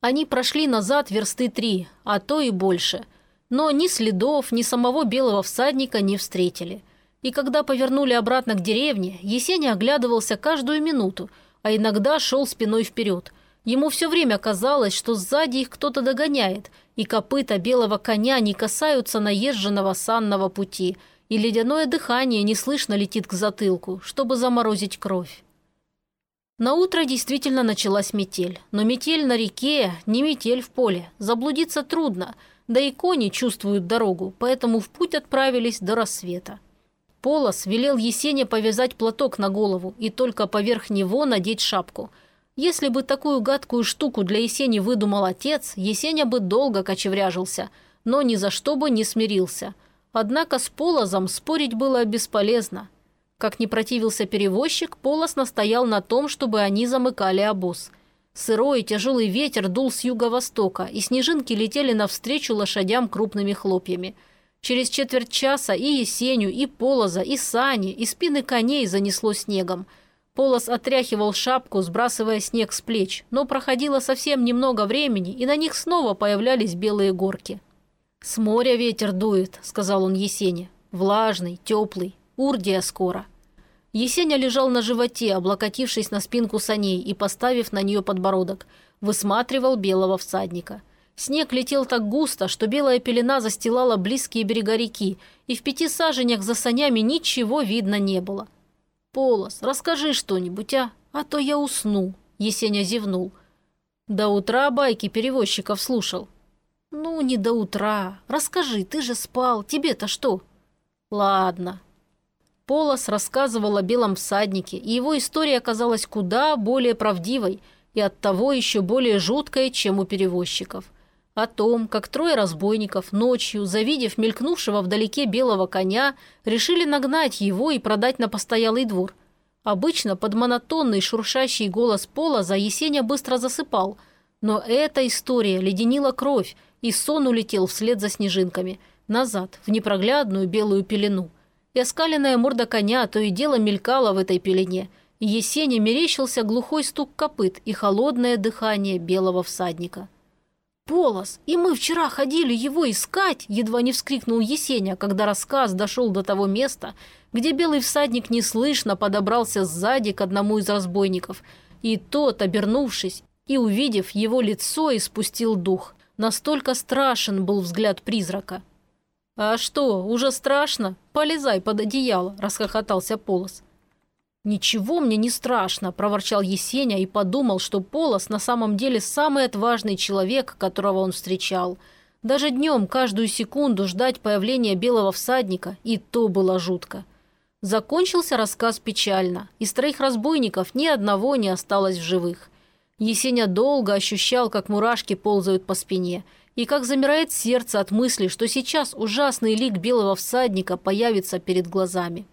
Они прошли назад версты три, а то и больше. Но ни следов, ни самого белого всадника не встретили. И когда повернули обратно к деревне, Есеня оглядывался каждую минуту, а иногда шел спиной вперед – Ему все время казалось, что сзади их кто-то догоняет, и копыта белого коня не касаются наезженного санного пути, и ледяное дыхание неслышно летит к затылку, чтобы заморозить кровь. На утро действительно началась метель, но метель на реке, не метель в поле. Заблудиться трудно, да и кони чувствуют дорогу, поэтому в путь отправились до рассвета. Полос велел Есене повязать платок на голову и только поверх него надеть шапку. Если бы такую гадкую штуку для Есени выдумал отец, Есеня бы долго кочевряжился, но ни за что бы не смирился. Однако с Полозом спорить было бесполезно – как не противился перевозчик, Полос настоял на том, чтобы они замыкали обоз. Сырой и тяжелый ветер дул с юго-востока, и снежинки летели навстречу лошадям крупными хлопьями. Через четверть часа и Есеню, и Полоза, и сани, и спины коней занесло снегом. Полос отряхивал шапку, сбрасывая снег с плеч, но проходило совсем немного времени, и на них снова появлялись белые горки. «С моря ветер дует», — сказал он Есене. «Влажный, теплый, Урдия скоро». Есеня лежал на животе, облокотившись на спинку саней и поставив на нее подбородок. Высматривал белого всадника. Снег летел так густо, что белая пелена застилала близкие берега реки, и в пяти саженях за санями ничего видно не было. «Полос, расскажи что-нибудь, а? А то я усну», — Есеня зевнул. До утра байки перевозчиков слушал. «Ну, не до утра. Расскажи, ты же спал. Тебе-то что?» «Ладно», Полос рассказывал о белом всаднике, и его история оказалась куда более правдивой и оттого еще более жуткой, чем у перевозчиков. О том, как трое разбойников ночью, завидев мелькнувшего вдалеке белого коня, решили нагнать его и продать на постоялый двор. Обычно под монотонный шуршащий голос Полоза Есеня быстро засыпал, но эта история леденила кровь, и сон улетел вслед за снежинками, назад, в непроглядную белую пелену и оскаленная морда коня то и дело мелькала в этой пелене, и Есене мерещился глухой стук копыт и холодное дыхание белого всадника. «Полос, и мы вчера ходили его искать!» – едва не вскрикнул Есеня, когда рассказ дошел до того места, где белый всадник неслышно подобрался сзади к одному из разбойников, и тот, обернувшись и увидев его лицо, испустил дух. Настолько страшен был взгляд призрака – «А что, уже страшно? Полезай под одеяло», – расхохотался Полос. «Ничего мне не страшно», – проворчал Есеня и подумал, что Полос на самом деле самый отважный человек, которого он встречал. Даже днем каждую секунду ждать появления белого всадника, и то было жутко. Закончился рассказ печально. Из троих разбойников ни одного не осталось в живых. Есеня долго ощущал, как мурашки ползают по спине – и как замирает сердце от мысли, что сейчас ужасный лик белого всадника появится перед глазами.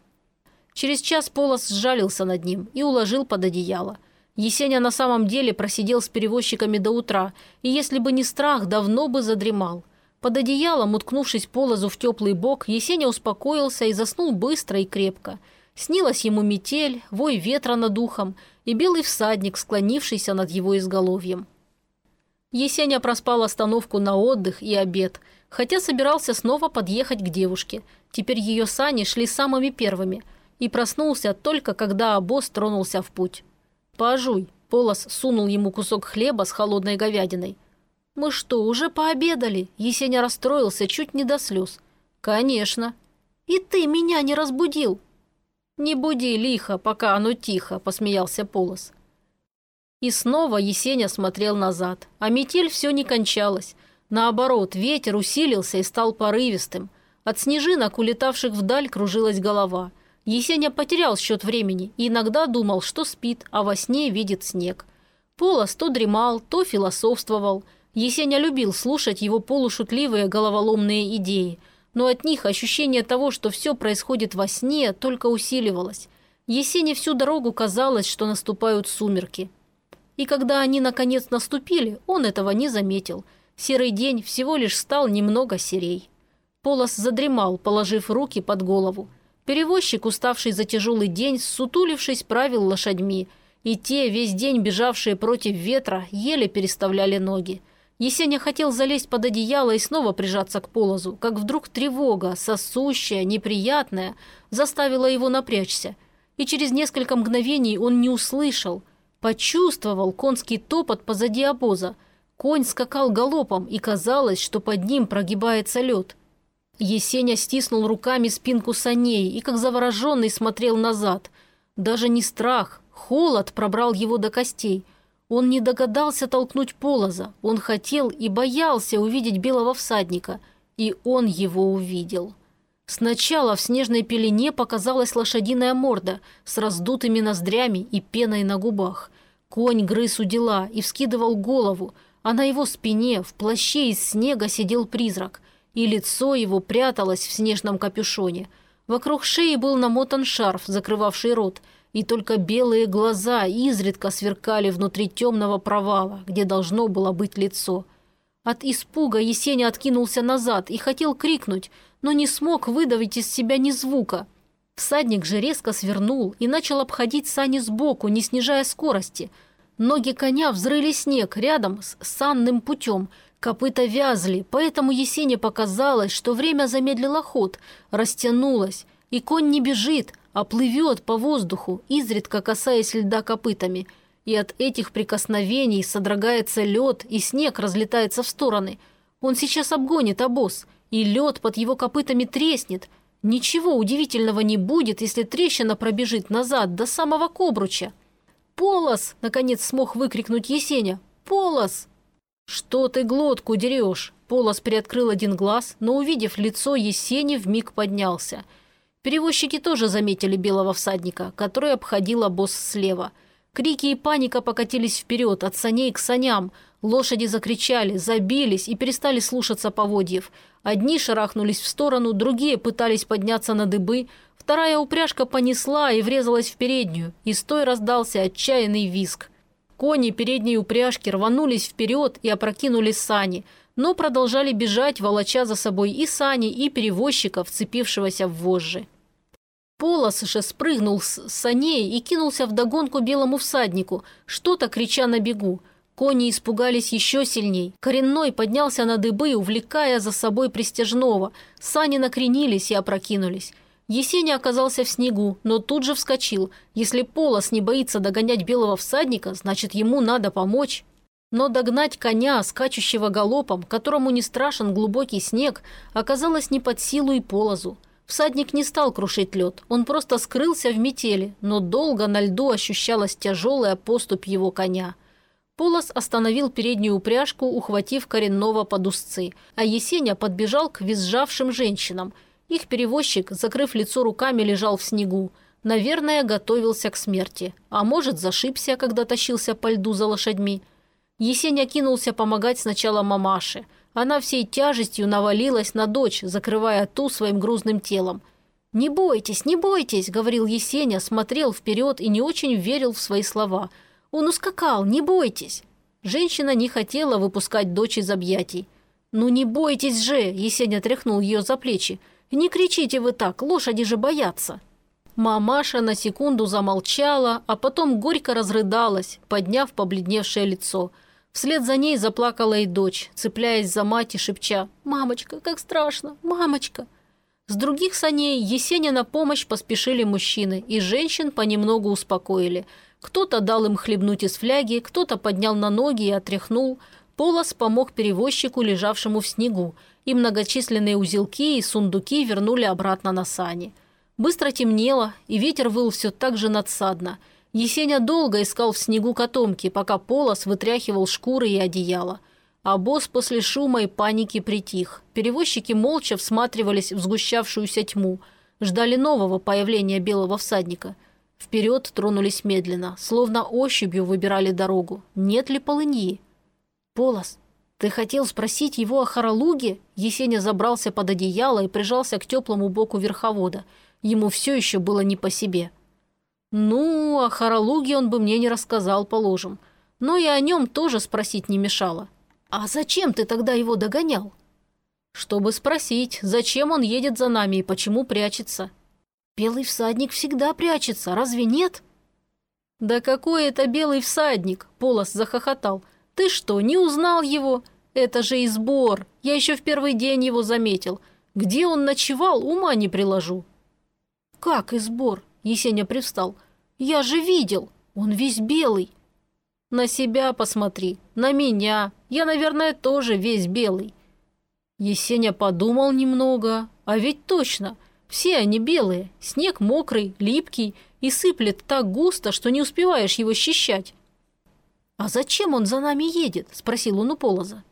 Через час Полос сжалился над ним и уложил под одеяло. Есеня на самом деле просидел с перевозчиками до утра, и если бы не страх, давно бы задремал. Под одеялом, уткнувшись Полозу в теплый бок, Есеня успокоился и заснул быстро и крепко. Снилась ему метель, вой ветра над ухом и белый всадник, склонившийся над его изголовьем. Есеня проспал остановку на отдых и обед, хотя собирался снова подъехать к девушке. Теперь ее сани шли самыми первыми. И проснулся только, когда обоз тронулся в путь. «Пожуй», – Полос сунул ему кусок хлеба с холодной говядиной. «Мы что, уже пообедали?» Есеня расстроился чуть не до слез. «Конечно». «И ты меня не разбудил?» «Не буди лихо, пока оно тихо», – посмеялся Полос. И снова Есеня смотрел назад, а метель все не кончалась. Наоборот, ветер усилился и стал порывистым. От снежинок, улетавших вдаль, кружилась голова. Есеня потерял счет времени и иногда думал, что спит, а во сне видит снег. Полос то дремал, то философствовал. Есеня любил слушать его полушутливые головоломные идеи, но от них ощущение того, что все происходит во сне, только усиливалось. Есене всю дорогу казалось, что наступают сумерки – и когда они наконец наступили, он этого не заметил. Серый день всего лишь стал немного серей. Полос задремал, положив руки под голову. Перевозчик, уставший за тяжелый день, сутулившись, правил лошадьми, и те, весь день бежавшие против ветра, еле переставляли ноги. Есеня хотел залезть под одеяло и снова прижаться к полозу, как вдруг тревога, сосущая, неприятная, заставила его напрячься. И через несколько мгновений он не услышал – Почувствовал конский топот позади обоза. Конь скакал галопом, и казалось, что под ним прогибается лед. Есеня стиснул руками спинку саней и, как завороженный, смотрел назад. Даже не страх, холод пробрал его до костей. Он не догадался толкнуть полоза. Он хотел и боялся увидеть белого всадника. И он его увидел. Сначала в снежной пелене показалась лошадиная морда с раздутыми ноздрями и пеной на губах. Конь грыз у дела и вскидывал голову, а на его спине в плаще из снега сидел призрак, и лицо его пряталось в снежном капюшоне. Вокруг шеи был намотан шарф, закрывавший рот, и только белые глаза изредка сверкали внутри темного провала, где должно было быть лицо. От испуга Есеня откинулся назад и хотел крикнуть – но не смог выдавить из себя ни звука. Всадник же резко свернул и начал обходить сани сбоку, не снижая скорости. Ноги коня взрыли снег рядом с санным путем. Копыта вязли, поэтому Есене показалось, что время замедлило ход, растянулось, и конь не бежит, а плывет по воздуху, изредка касаясь льда копытами. И от этих прикосновений содрогается лед, и снег разлетается в стороны. Он сейчас обгонит обоз – и лед под его копытами треснет. Ничего удивительного не будет, если трещина пробежит назад до самого Кобруча. «Полос!» – наконец смог выкрикнуть Есеня. «Полос!» «Что ты глотку дерешь?» Полос приоткрыл один глаз, но, увидев лицо Есени, вмиг поднялся. Перевозчики тоже заметили белого всадника, который обходил обоз слева. Крики и паника покатились вперед, от саней к саням. Лошади закричали, забились и перестали слушаться поводьев – Одни шарахнулись в сторону, другие пытались подняться на дыбы. Вторая упряжка понесла и врезалась в переднюю, и с той раздался отчаянный визг. Кони передней упряжки рванулись вперед и опрокинули сани, но продолжали бежать, волоча за собой и сани, и перевозчика, вцепившегося в вожжи. Полос же спрыгнул с саней и кинулся вдогонку белому всаднику, что-то крича на бегу – Кони испугались еще сильней. Коренной поднялся на дыбы, увлекая за собой пристежного. Сани накренились и опрокинулись. Есеня оказался в снегу, но тут же вскочил. Если Полос не боится догонять белого всадника, значит, ему надо помочь. Но догнать коня, скачущего галопом, которому не страшен глубокий снег, оказалось не под силу и Полозу. Всадник не стал крушить лед, он просто скрылся в метели, но долго на льду ощущалась тяжелая поступь его коня – Полос остановил переднюю упряжку, ухватив коренного под узцы, а Есеня подбежал к визжавшим женщинам. Их перевозчик, закрыв лицо руками, лежал в снегу. Наверное, готовился к смерти. А может, зашибся, когда тащился по льду за лошадьми. Есеня кинулся помогать сначала мамаше. Она всей тяжестью навалилась на дочь, закрывая ту своим грузным телом. «Не бойтесь, не бойтесь», — говорил Есеня, смотрел вперед и не очень верил в свои слова — он ускакал, не бойтесь!» Женщина не хотела выпускать дочь из объятий. «Ну не бойтесь же!» – Есеня тряхнул ее за плечи. «Не кричите вы так, лошади же боятся!» Мамаша на секунду замолчала, а потом горько разрыдалась, подняв побледневшее лицо. Вслед за ней заплакала и дочь, цепляясь за мать и шепча «Мамочка, как страшно! Мамочка!» С других саней Есеня на помощь поспешили мужчины, и женщин понемногу успокоили – кто-то дал им хлебнуть из фляги, кто-то поднял на ноги и отряхнул. Полос помог перевозчику, лежавшему в снегу, и многочисленные узелки и сундуки вернули обратно на сани. Быстро темнело, и ветер выл все так же надсадно. Есеня долго искал в снегу котомки, пока Полос вытряхивал шкуры и одеяло. А босс после шума и паники притих. Перевозчики молча всматривались в сгущавшуюся тьму, ждали нового появления белого всадника – Вперед тронулись медленно, словно ощупью выбирали дорогу. Нет ли полыньи? «Полос, ты хотел спросить его о Харалуге?» Есеня забрался под одеяло и прижался к теплому боку верховода. Ему все еще было не по себе. «Ну, о Харалуге он бы мне не рассказал, положим. Но и о нем тоже спросить не мешало. А зачем ты тогда его догонял?» «Чтобы спросить, зачем он едет за нами и почему прячется. Белый всадник всегда прячется, разве нет? Да какой это белый всадник? Полос захохотал. Ты что, не узнал его? Это же избор. Я еще в первый день его заметил. Где он ночевал, ума не приложу. Как избор? Есеня привстал. Я же видел. Он весь белый. На себя посмотри, на меня. Я, наверное, тоже весь белый». Есеня подумал немного, а ведь точно, все они белые, снег мокрый, липкий и сыплет так густо, что не успеваешь его счищать. «А зачем он за нами едет?» – спросил он у Полоза.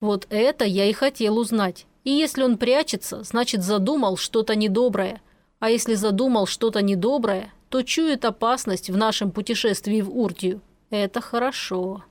«Вот это я и хотел узнать. И если он прячется, значит задумал что-то недоброе. А если задумал что-то недоброе, то чует опасность в нашем путешествии в Уртию. Это хорошо».